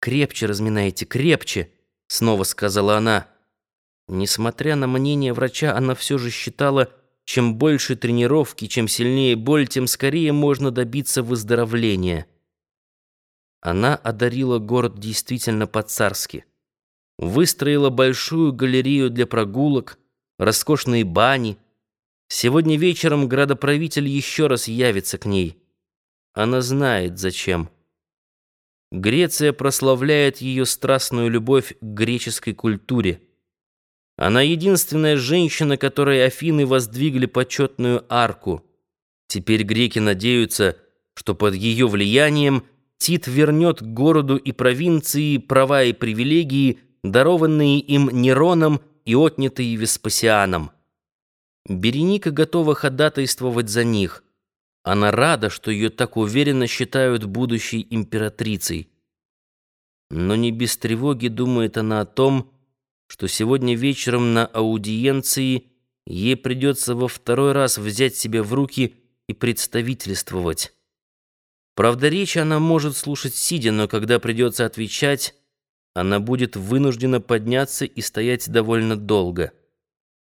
«Крепче разминайте, крепче!» — снова сказала она. Несмотря на мнение врача, она все же считала, чем больше тренировки, чем сильнее боль, тем скорее можно добиться выздоровления. Она одарила город действительно по-царски. Выстроила большую галерею для прогулок, роскошные бани. Сегодня вечером градоправитель еще раз явится к ней. Она знает, зачем. Греция прославляет ее страстную любовь к греческой культуре. Она единственная женщина, которой Афины воздвигли почетную арку. Теперь греки надеются, что под ее влиянием Тит вернет городу и провинции права и привилегии, дарованные им Нероном и отнятые Веспасианом. Береника готова ходатайствовать за них. Она рада, что ее так уверенно считают будущей императрицей. Но не без тревоги думает она о том, что сегодня вечером на аудиенции ей придется во второй раз взять себя в руки и представительствовать. Правда, речь она может слушать сидя, но когда придется отвечать, она будет вынуждена подняться и стоять довольно долго.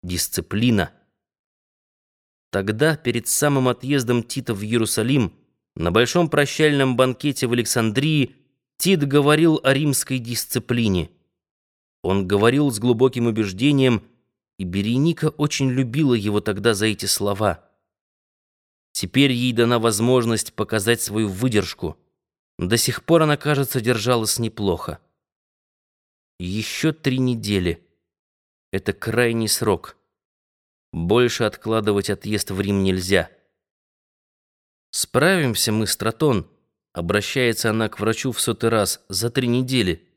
Дисциплина. Тогда, перед самым отъездом Тита в Иерусалим, на большом прощальном банкете в Александрии, Тит говорил о римской дисциплине. Он говорил с глубоким убеждением, и Береника очень любила его тогда за эти слова. Теперь ей дана возможность показать свою выдержку. До сих пор она, кажется, держалась неплохо. Еще три недели. Это крайний срок. Больше откладывать отъезд в Рим нельзя. «Справимся мы, Стратон», — обращается она к врачу в сотый раз, — «за три недели».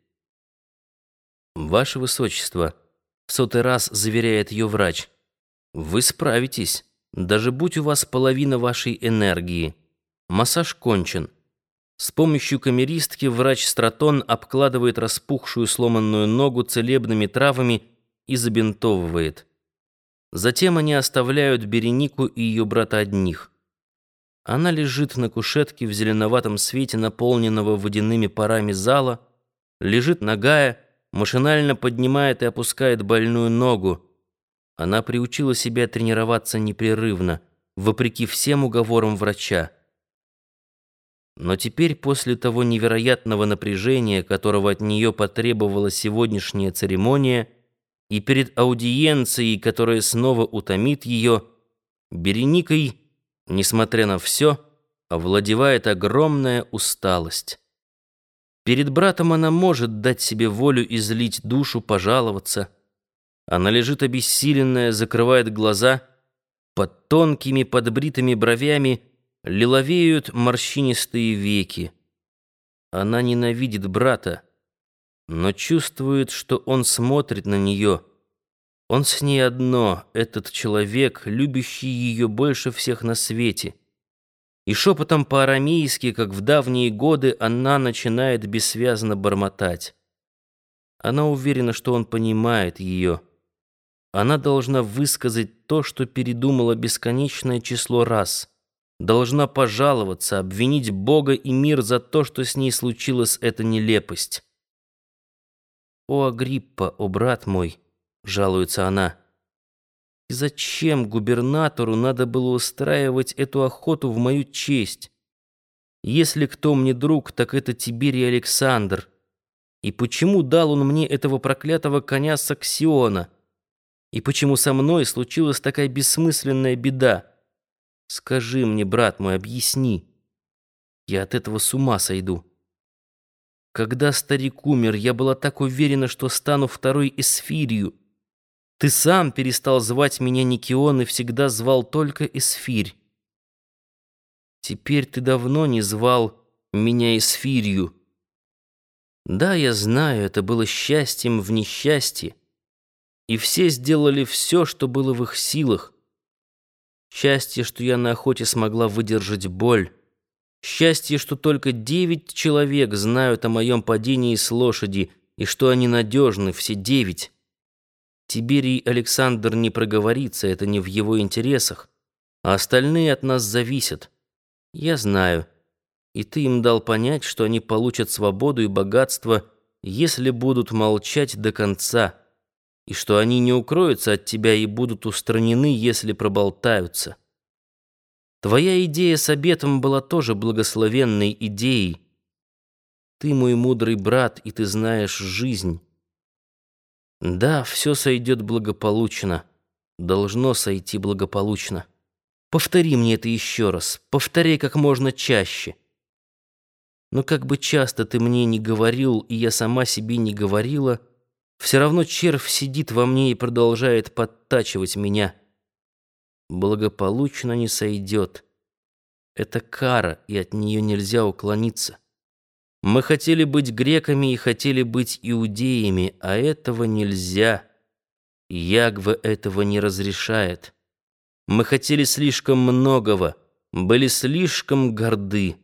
«Ваше Высочество», — в сотый раз заверяет ее врач, — «вы справитесь, даже будь у вас половина вашей энергии. Массаж кончен». С помощью камеристки врач Стратон обкладывает распухшую сломанную ногу целебными травами и забинтовывает. Затем они оставляют Беренику и ее брата одних. Она лежит на кушетке в зеленоватом свете наполненного водяными парами зала, лежит нагая, машинально поднимает и опускает больную ногу. Она приучила себя тренироваться непрерывно, вопреки всем уговорам врача. Но теперь, после того невероятного напряжения, которого от нее потребовала сегодняшняя церемония, и перед аудиенцией, которая снова утомит ее, Береникой, несмотря на все, овладевает огромная усталость. Перед братом она может дать себе волю излить душу, пожаловаться. Она лежит обессиленная, закрывает глаза. Под тонкими подбритыми бровями лиловеют морщинистые веки. Она ненавидит брата, но чувствует, что он смотрит на нее. Он с ней одно, этот человек, любящий ее больше всех на свете и шепотом по-арамейски, как в давние годы, она начинает бессвязно бормотать. Она уверена, что он понимает ее. Она должна высказать то, что передумала бесконечное число раз. Должна пожаловаться, обвинить Бога и мир за то, что с ней случилась эта нелепость. «О, Агриппа, о, брат мой!» — жалуется она. И зачем губернатору надо было устраивать эту охоту в мою честь? Если кто мне друг, так это Тиберий Александр. И почему дал он мне этого проклятого коня Саксиона? И почему со мной случилась такая бессмысленная беда? Скажи мне, брат мой, объясни. Я от этого с ума сойду. Когда старик умер, я была так уверена, что стану второй эсфирью. Ты сам перестал звать меня Никион и всегда звал только Эсфирь. Теперь ты давно не звал меня Эсфирью. Да, я знаю, это было счастьем в несчастье. И все сделали все, что было в их силах. Счастье, что я на охоте смогла выдержать боль. Счастье, что только девять человек знают о моем падении с лошади, и что они надежны, все девять. Тиберий Александр не проговорится, это не в его интересах, а остальные от нас зависят. Я знаю. и ты им дал понять, что они получат свободу и богатство, если будут молчать до конца, и что они не укроются от тебя и будут устранены, если проболтаются. Твоя идея с обетом была тоже благословенной идеей. Ты мой мудрый брат, и ты знаешь жизнь. Да, все сойдет благополучно. Должно сойти благополучно. Повтори мне это еще раз. Повторяй как можно чаще. Но как бы часто ты мне не говорил, и я сама себе не говорила, все равно червь сидит во мне и продолжает подтачивать меня. Благополучно не сойдет. Это кара, и от нее нельзя уклониться. Мы хотели быть греками и хотели быть иудеями, а этого нельзя. Ягва этого не разрешает. Мы хотели слишком многого, были слишком горды.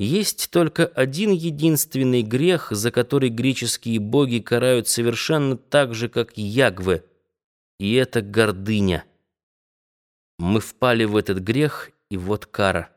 Есть только один единственный грех, за который греческие боги карают совершенно так же, как Ягвы, и это гордыня. Мы впали в этот грех, и вот кара.